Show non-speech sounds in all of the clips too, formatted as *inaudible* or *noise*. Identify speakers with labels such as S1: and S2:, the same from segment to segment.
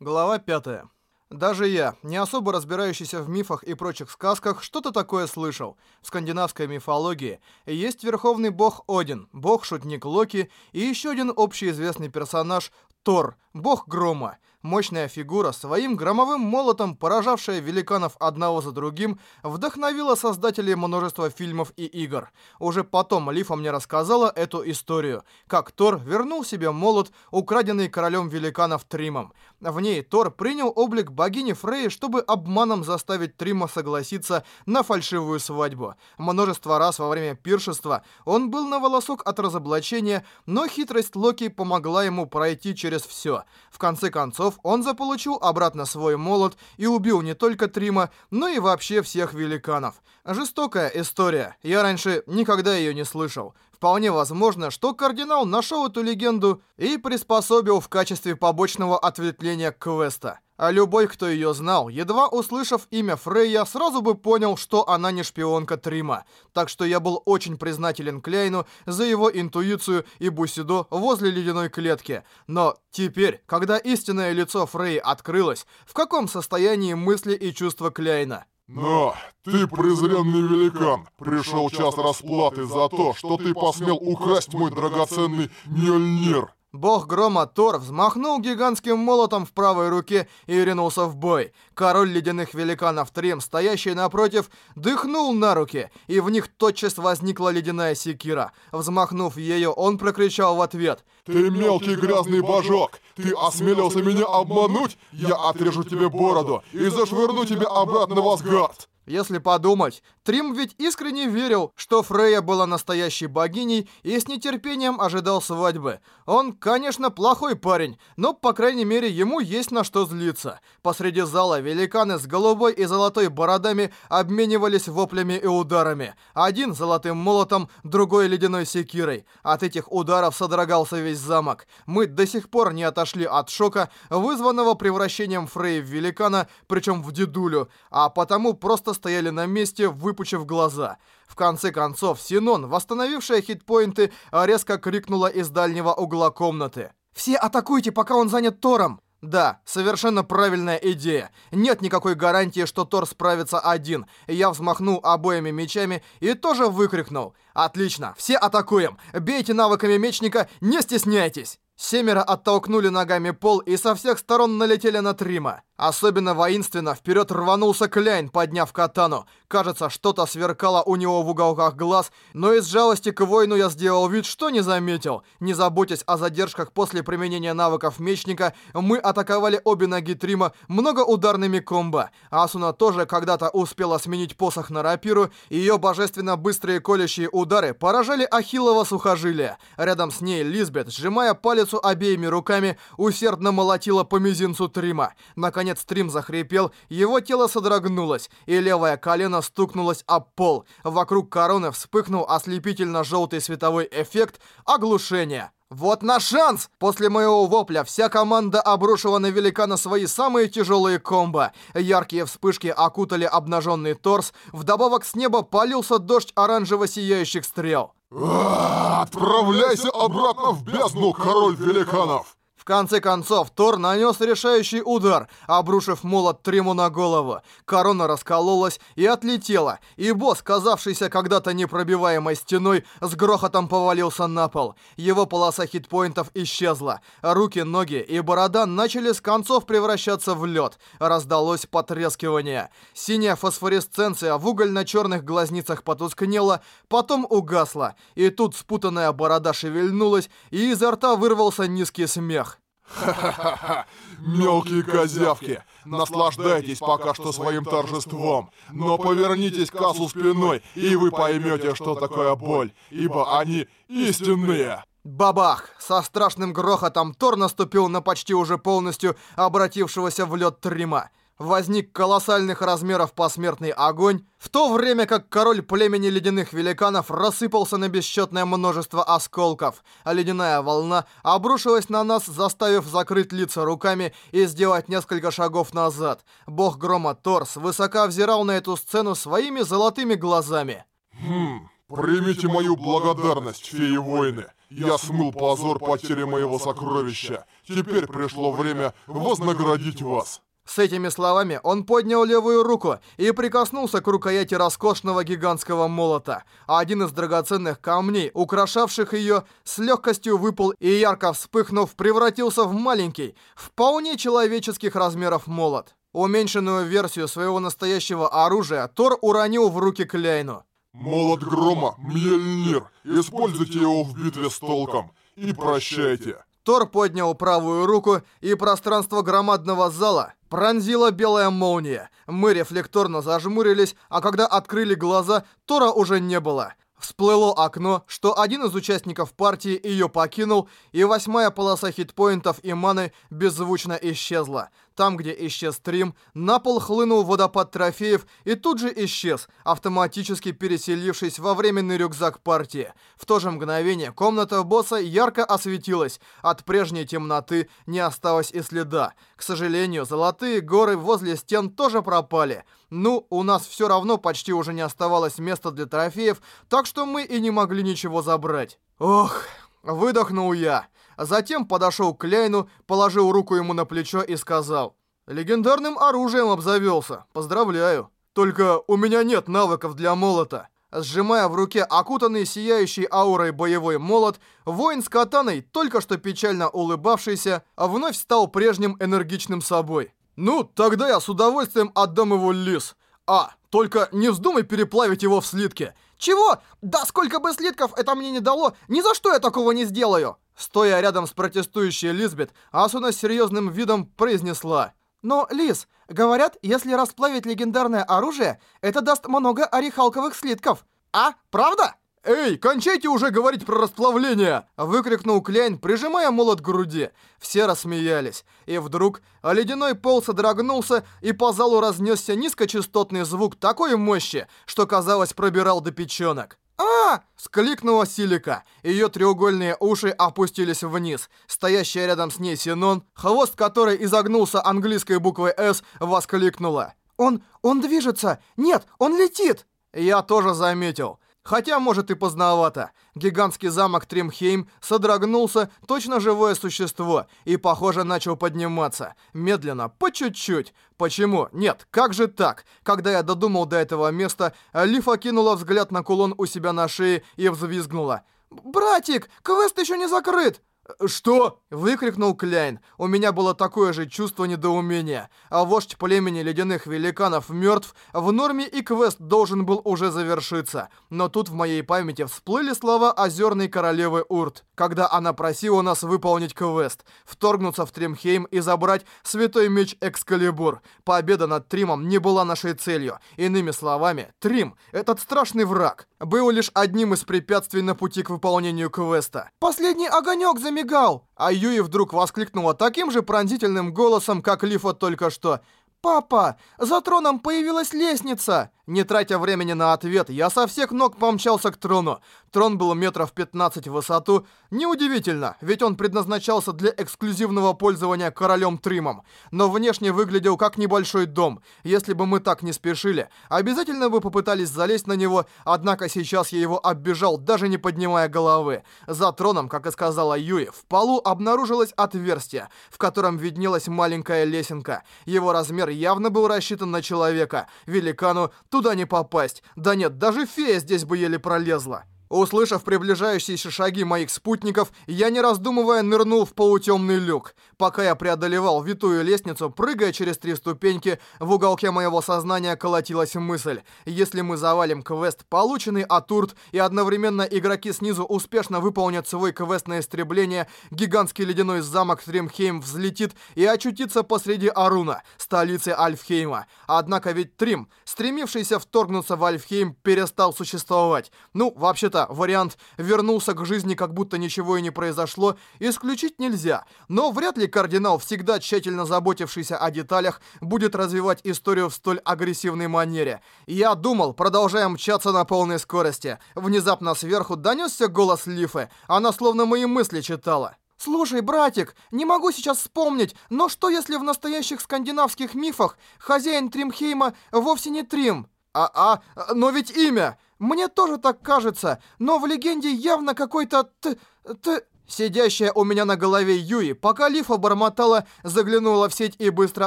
S1: Глава 5. Даже я, не особо разбирающийся в мифах и прочих сказках, что-то такое слышал. В скандинавской мифологии есть верховный бог Один, бог-шутник Локи и еще один общеизвестный персонаж Тор, бог грома. Мощная фигура, своим громовым молотом, поражавшая великанов одного за другим, вдохновила создателей множества фильмов и игр. Уже потом Лифа мне рассказала эту историю, как Тор вернул себе молот, украденный королем великанов Тримом. В ней Тор принял облик богини Фреи, чтобы обманом заставить Трима согласиться на фальшивую свадьбу. Множество раз во время пиршества он был на волосок от разоблачения, но хитрость Локи помогла ему пройти через все. В конце концов, он заполучил обратно свой молот и убил не только Трима, но и вообще всех великанов. Жестокая история. Я раньше никогда ее не слышал. Вполне возможно, что кардинал нашел эту легенду и приспособил в качестве побочного ответвления квеста. А любой, кто ее знал, едва услышав имя Фрейя, сразу бы понял, что она не шпионка Трима. Так что я был очень признателен Кляйну за его интуицию и Бусидо возле ледяной клетки. Но теперь, когда истинное лицо Фрей открылось, в каком состоянии мысли и чувства Кляйна?
S2: Но ты, презренный великан, пришел час расплаты за то, что ты посмел украсть мой драгоценный Мьёльнир.
S1: Бог грома Тор взмахнул гигантским молотом в правой руке и ринулся в бой. Король ледяных великанов Трим, стоящий напротив, дыхнул на руки, и в них тотчас возникла ледяная секира. Взмахнув ею, он прокричал в ответ.
S2: «Ты мелкий грязный божок! Ты осмелился меня обмануть? Я отрежу тебе бороду и зашвырну тебя обратно в Асгард!»
S1: Если подумать, Трим ведь искренне верил, что Фрея была настоящей богиней и с нетерпением ожидал свадьбы. Он, конечно, плохой парень, но, по крайней мере, ему есть на что злиться. Посреди зала великаны с голубой и золотой бородами обменивались воплями и ударами. Один золотым молотом, другой ледяной секирой. От этих ударов содрогался весь замок. Мы до сих пор не отошли от шока, вызванного превращением Фреи в великана, причем в дедулю, а потому просто стояли на месте, выпучив глаза. В конце концов, Синон, восстановившая хитпоинты, резко крикнула из дальнего угла комнаты. «Все атакуйте, пока он занят Тором!» Да, совершенно правильная идея. Нет никакой гарантии, что Тор справится один. Я взмахнул обоими мечами и тоже выкрикнул. Отлично, все атакуем. Бейте навыками мечника, не стесняйтесь. Семеро оттолкнули ногами пол и со всех сторон налетели на Трима. Особенно воинственно вперед рванулся Кляйн, подняв катану. Кажется, что-то сверкало у него в уголках глаз, но из жалости к воину я сделал вид, что не заметил. Не заботясь о задержках после применения навыков мечника, мы атаковали обе ноги Трима многоударными комбо. Асуна тоже когда-то успела сменить посох на рапиру, и ее божественно быстрые колющие удары поражали Ахиллово сухожилие. Рядом с ней Лизбет, сжимая палец обеими руками, усердно молотила по мизинцу Трима. Наконец, Наконец Трим захрипел, его тело содрогнулось, и левое колено стукнулось об пол. Вокруг короны вспыхнул ослепительно-желтый световой эффект оглушения. «Вот наш шанс!» После моего вопля вся команда обрушила на великана свои самые тяжелые комбо. Яркие вспышки окутали обнаженный торс, вдобавок с неба полился дождь оранжево-сияющих стрел.
S2: «Отправляйся обратно в бездну, король великанов!»
S1: Конце концов, Тор нанес решающий удар, обрушив молот Триму на голову. Корона раскололась и отлетела, и босс, казавшийся когда-то непробиваемой стеной, с грохотом повалился на пол. Его полоса хитпоинтов исчезла. Руки, ноги и борода начали с концов превращаться в лед. Раздалось потрескивание. Синяя фосфоресценция в угольно-черных глазницах потускнела, потом угасла. И тут спутанная борода шевельнулась, и изо рта вырвался низкий смех.
S2: Ха-ха-ха! *laughs* Мелкие козявки! Наслаждайтесь пока что своим торжеством, но повернитесь к кассу спиной, и вы поймете, что такое боль, ибо они истинные.
S1: Бабах! Со страшным грохотом Тор наступил на почти уже полностью обратившегося в лед Трима возник колоссальных размеров посмертный огонь, в то время как король племени ледяных великанов рассыпался на бесчетное множество осколков, а ледяная волна обрушилась на нас, заставив закрыть лица руками и сделать несколько шагов назад. Бог грома Торс высоко взирал на эту сцену своими золотыми глазами.
S2: Хм, Примите мою благодарность, феи-воины. Я смыл позор потери моего сокровища. Теперь пришло время вознаградить вас.
S1: С этими словами он поднял левую руку и прикоснулся к рукояти роскошного гигантского молота. А один из драгоценных камней, украшавших ее, с легкостью выпал и, ярко вспыхнув, превратился в маленький, вполне человеческих размеров молот. Уменьшенную версию своего настоящего оружия Тор уронил в руки Кляйну.
S2: Молот грома, Мьельнир, используйте его в битве с толком. И прощайте.
S1: Тор поднял правую руку, и пространство громадного зала пронзила белая молния. Мы рефлекторно зажмурились, а когда открыли глаза, Тора уже не было. Всплыло окно, что один из участников партии ее покинул, и восьмая полоса хитпоинтов и маны беззвучно исчезла. Там, где исчез стрим, на пол хлынул водопад трофеев и тут же исчез, автоматически переселившись во временный рюкзак партии. В то же мгновение комната босса ярко осветилась. От прежней темноты не осталось и следа. К сожалению, золотые горы возле стен тоже пропали. Ну, у нас все равно почти уже не оставалось места для трофеев, так что мы и не могли ничего забрать. Ох, выдохнул я. Затем подошел к Кляйну, положил руку ему на плечо и сказал, «Легендарным оружием обзавелся. Поздравляю. Только у меня нет навыков для молота». Сжимая в руке окутанный сияющей аурой боевой молот, воин с катаной, только что печально улыбавшийся, вновь стал прежним энергичным собой. «Ну, тогда я с удовольствием отдам его Лис. А, только не вздумай переплавить его в слитке». «Чего? Да сколько бы слитков это мне не дало, ни за что я такого не сделаю!» Стоя рядом с протестующей Лизбет, Асуна с серьезным видом произнесла. «Но, Лиз, говорят, если расплавить легендарное оружие, это даст много орехалковых слитков. А, правда?» «Эй, кончайте уже говорить про расплавление!» Выкрикнул Кляйн, прижимая молот к груди. Все рассмеялись. И вдруг ледяной пол содрогнулся, и по залу разнесся низкочастотный звук такой мощи, что, казалось, пробирал до печенок. «А!» — скликнула Силика. Ее треугольные уши опустились вниз. Стоящая рядом с ней Синон, хвост которой изогнулся английской буквой «С», воскликнула. «Он... он движется! Нет, он летит!» Я тоже заметил. Хотя, может, и поздновато. Гигантский замок Тримхейм содрогнулся, точно живое существо, и, похоже, начал подниматься. Медленно, по чуть-чуть. Почему? Нет, как же так? Когда я додумал до этого места, Лифа кинула взгляд на кулон у себя на шее и взвизгнула. «Братик, квест еще не закрыт!» «Что?» — выкрикнул Кляйн. У меня было такое же чувство недоумения. А вождь племени ледяных великанов мертв, в норме и квест должен был уже завершиться. Но тут в моей памяти всплыли слова озерной королевы Урт, когда она просила нас выполнить квест, вторгнуться в Тримхейм и забрать святой меч Экскалибур. Победа над Тримом не была нашей целью. Иными словами, Трим, этот страшный враг, был лишь одним из препятствий на пути к выполнению квеста. «Последний огонек замечательный!» Замигал!» А Юи вдруг воскликнула таким же пронзительным голосом, как Лифа только что. «Папа, за троном появилась лестница!» Не тратя времени на ответ, я со всех ног помчался к трону. Трон был метров 15 в высоту. Неудивительно, ведь он предназначался для эксклюзивного пользования королем Тримом. Но внешне выглядел как небольшой дом. Если бы мы так не спешили, обязательно бы попытались залезть на него, однако сейчас я его оббежал, даже не поднимая головы. За троном, как и сказала Юи, в полу обнаружилось отверстие, в котором виднелась маленькая лесенка. Его размер явно был рассчитан на человека. Великану Туда не попасть. Да нет, даже фея здесь бы еле пролезла. Услышав приближающиеся шаги моих спутников, я не раздумывая нырнул в полутемный люк. Пока я преодолевал витую лестницу, прыгая через три ступеньки, в уголке моего сознания колотилась мысль. Если мы завалим квест, полученный от Урт, и одновременно игроки снизу успешно выполнят свой квест на истребление, гигантский ледяной замок Тримхейм взлетит и очутится посреди Аруна, столицы Альфхейма. Однако ведь Трим, стремившийся вторгнуться в Альфхейм, перестал существовать. Ну, вообще-то это вариант «вернулся к жизни, как будто ничего и не произошло» исключить нельзя, но вряд ли кардинал, всегда тщательно заботившийся о деталях, будет развивать историю в столь агрессивной манере. Я думал, продолжая мчаться на полной скорости. Внезапно сверху донесся голос Лифы. Она словно мои мысли читала. «Слушай, братик, не могу сейчас вспомнить, но что если в настоящих скандинавских мифах хозяин Тримхейма вовсе не Трим?» «А-а, но ведь имя! Мне тоже так кажется, но в легенде явно какой-то т... т... Сидящая у меня на голове Юи, пока Лифа бормотала, заглянула в сеть и быстро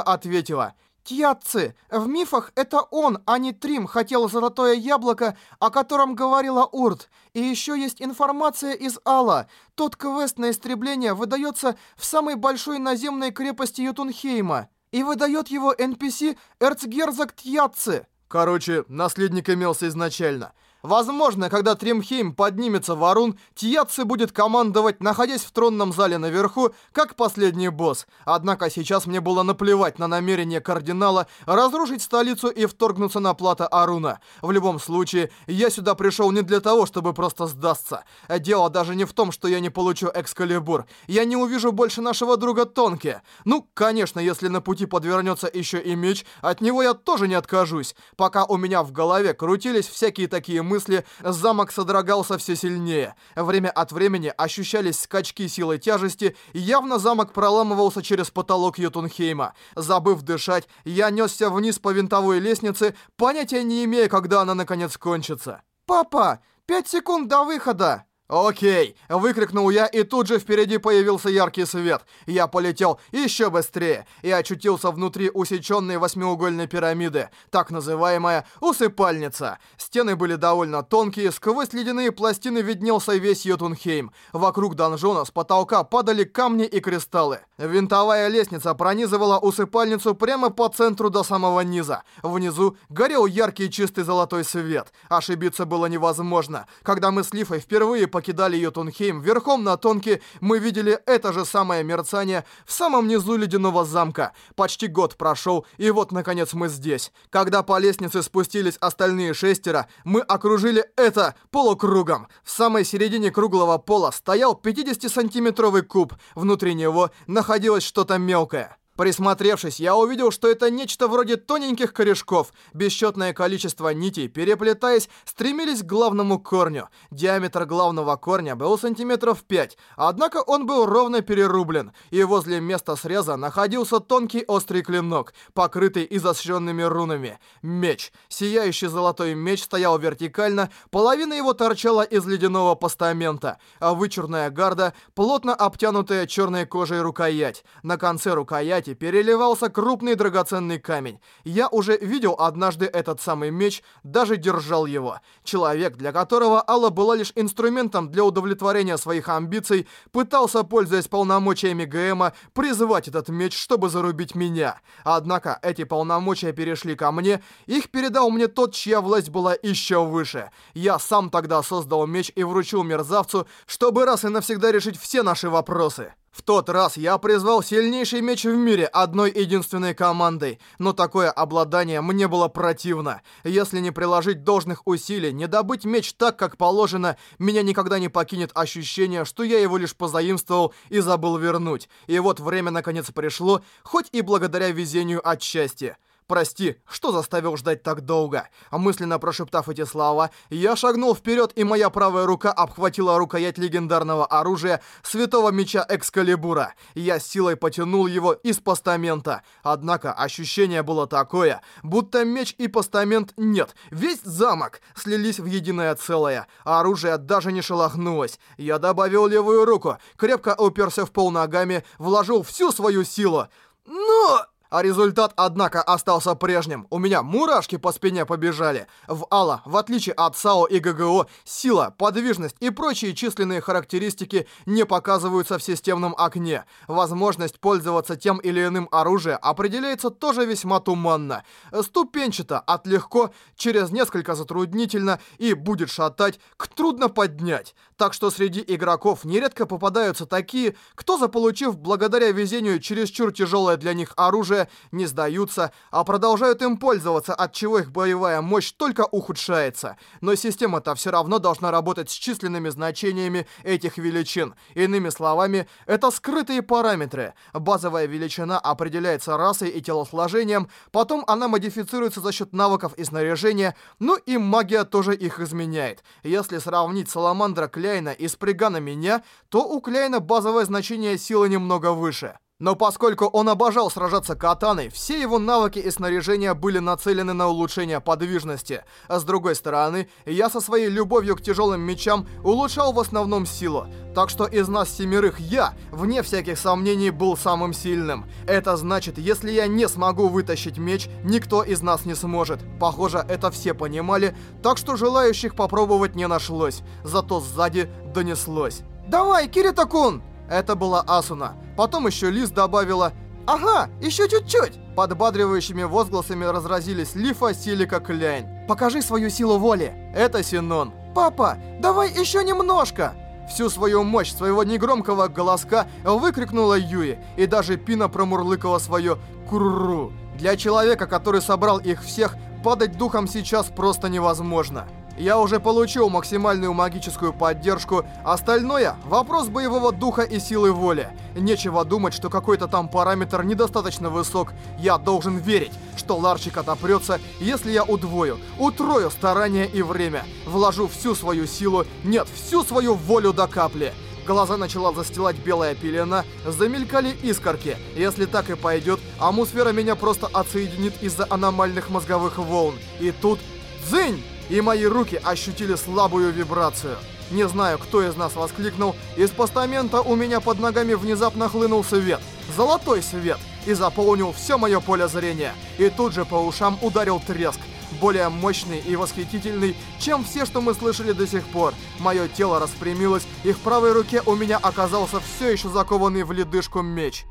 S1: ответила. Тьяцци, в мифах это он, а не Трим, хотел золотое яблоко, о котором говорила Урт. И еще есть информация из Алла. Тот квест на истребление выдается в самой большой наземной крепости Ютунхейма. И выдает его NPC эрцгерцог Тьяцци. Короче, наследник имелся изначально. Возможно, когда Тримхейм поднимется в Арун, Тьяцци будет командовать, находясь в тронном зале наверху, как последний босс. Однако сейчас мне было наплевать на намерение кардинала разрушить столицу и вторгнуться на плато Аруна. В любом случае, я сюда пришел не для того, чтобы просто сдастся. Дело даже не в том, что я не получу Экскалибур. Я не увижу больше нашего друга Тонки. Ну, конечно, если на пути подвернется еще и меч, от него я тоже не откажусь. Пока у меня в голове крутились всякие такие мысли, замок содрогался все сильнее. Время от времени ощущались скачки силы тяжести, и явно замок проламывался через потолок Ютунхейма. Забыв дышать, я несся вниз по винтовой лестнице, понятия не имея, когда она наконец кончится. «Папа, пять секунд до выхода!» «Окей!» — выкрикнул я, и тут же впереди появился яркий свет. Я полетел еще быстрее и очутился внутри усеченной восьмиугольной пирамиды, так называемая усыпальница. Стены были довольно тонкие, сквозь ледяные пластины виднелся весь Йотунхейм. Вокруг донжона с потолка падали камни и кристаллы. Винтовая лестница пронизывала усыпальницу прямо по центру до самого низа. Внизу горел яркий чистый золотой свет. Ошибиться было невозможно. Когда мы с Лифой впервые покинули покидали Йотунхейм, верхом на Тонке мы видели это же самое мерцание в самом низу ледяного замка. Почти год прошел, и вот, наконец, мы здесь. Когда по лестнице спустились остальные шестеро, мы окружили это полукругом. В самой середине круглого пола стоял 50-сантиметровый куб. Внутри него находилось что-то мелкое. Присмотревшись, я увидел, что это нечто вроде тоненьких корешков. Бесчетное количество нитей, переплетаясь, стремились к главному корню. Диаметр главного корня был сантиметров 5, однако он был ровно перерублен, и возле места среза находился тонкий острый клинок, покрытый изощренными рунами. Меч. Сияющий золотой меч стоял вертикально, половина его торчала из ледяного постамента, а вычурная гарда, плотно обтянутая черной кожей рукоять. На конце рукояти рукояти переливался крупный драгоценный камень. Я уже видел однажды этот самый меч, даже держал его. Человек, для которого Алла была лишь инструментом для удовлетворения своих амбиций, пытался, пользуясь полномочиями ГМа, призывать этот меч, чтобы зарубить меня. Однако эти полномочия перешли ко мне, их передал мне тот, чья власть была еще выше. Я сам тогда создал меч и вручил мерзавцу, чтобы раз и навсегда решить все наши вопросы. В тот раз я призвал сильнейший меч в мире одной единственной командой, но такое обладание мне было противно. Если не приложить должных усилий, не добыть меч так, как положено, меня никогда не покинет ощущение, что я его лишь позаимствовал и забыл вернуть. И вот время наконец пришло, хоть и благодаря везению отчасти. «Прости, что заставил ждать так долго?» Мысленно прошептав эти слова, я шагнул вперед, и моя правая рука обхватила рукоять легендарного оружия Святого Меча Экскалибура. Я силой потянул его из постамента. Однако ощущение было такое, будто меч и постамент нет. Весь замок слились в единое целое. Оружие даже не шелохнулось. Я добавил левую руку, крепко уперся в пол ногами, вложил всю свою силу. Но... А результат, однако, остался прежним. У меня мурашки по спине побежали. В Алла, в отличие от САО и ГГО, сила, подвижность и прочие численные характеристики не показываются в системном окне. Возможность пользоваться тем или иным оружием определяется тоже весьма туманно. Ступенчато, от легко, через несколько затруднительно и будет шатать, к трудно поднять. Так что среди игроков нередко попадаются такие, кто, заполучив благодаря везению чересчур тяжелое для них оружие, не сдаются, а продолжают им пользоваться, от чего их боевая мощь только ухудшается. Но система-то все равно должна работать с численными значениями этих величин. Иными словами, это скрытые параметры. Базовая величина определяется расой и телосложением, потом она модифицируется за счет навыков и снаряжения, ну и магия тоже их изменяет. Если сравнить Саламандра Кляйна и Спригана меня, то у Кляйна базовое значение силы немного выше. Но поскольку он обожал сражаться катаной, все его навыки и снаряжения были нацелены на улучшение подвижности. А с другой стороны, я со своей любовью к тяжелым мечам улучшал в основном силу. Так что из нас семерых я, вне всяких сомнений, был самым сильным. Это значит, если я не смогу вытащить меч, никто из нас не сможет. Похоже, это все понимали, так что желающих попробовать не нашлось. Зато сзади донеслось. «Давай, Кирита-кун!» Это была Асуна. Потом еще Лиз добавила «Ага, еще чуть-чуть!» Подбадривающими возгласами разразились Лифа, Силика, Кляйн. «Покажи свою силу воли!» Это Синон. «Папа, давай еще немножко!» Всю свою мощь своего негромкого голоска выкрикнула Юи, и даже Пина промурлыкала свое «курру». Для человека, который собрал их всех, падать духом сейчас просто невозможно. Я уже получил максимальную магическую поддержку, остальное — вопрос боевого духа и силы воли. Нечего думать, что какой-то там параметр недостаточно высок. Я должен верить, что Ларчик отопрется, если я удвою, утрою старания и время, вложу всю свою силу, нет, всю свою волю до капли. Глаза начала застилать белая пелена, замелькали искорки. Если так и пойдет, атмосфера меня просто отсоединит из-за аномальных мозговых волн. И тут... Дзынь! И мои руки ощутили слабую вибрацию. Не знаю, кто из нас воскликнул, из постамента у меня под ногами внезапно хлынул свет. Золотой свет. И заполнил все мое поле зрения. И тут же по ушам ударил треск. Более мощный и восхитительный, чем все, что мы слышали до сих пор. Мое тело распрямилось, и в правой руке у меня оказался все еще закованный в ледышку меч.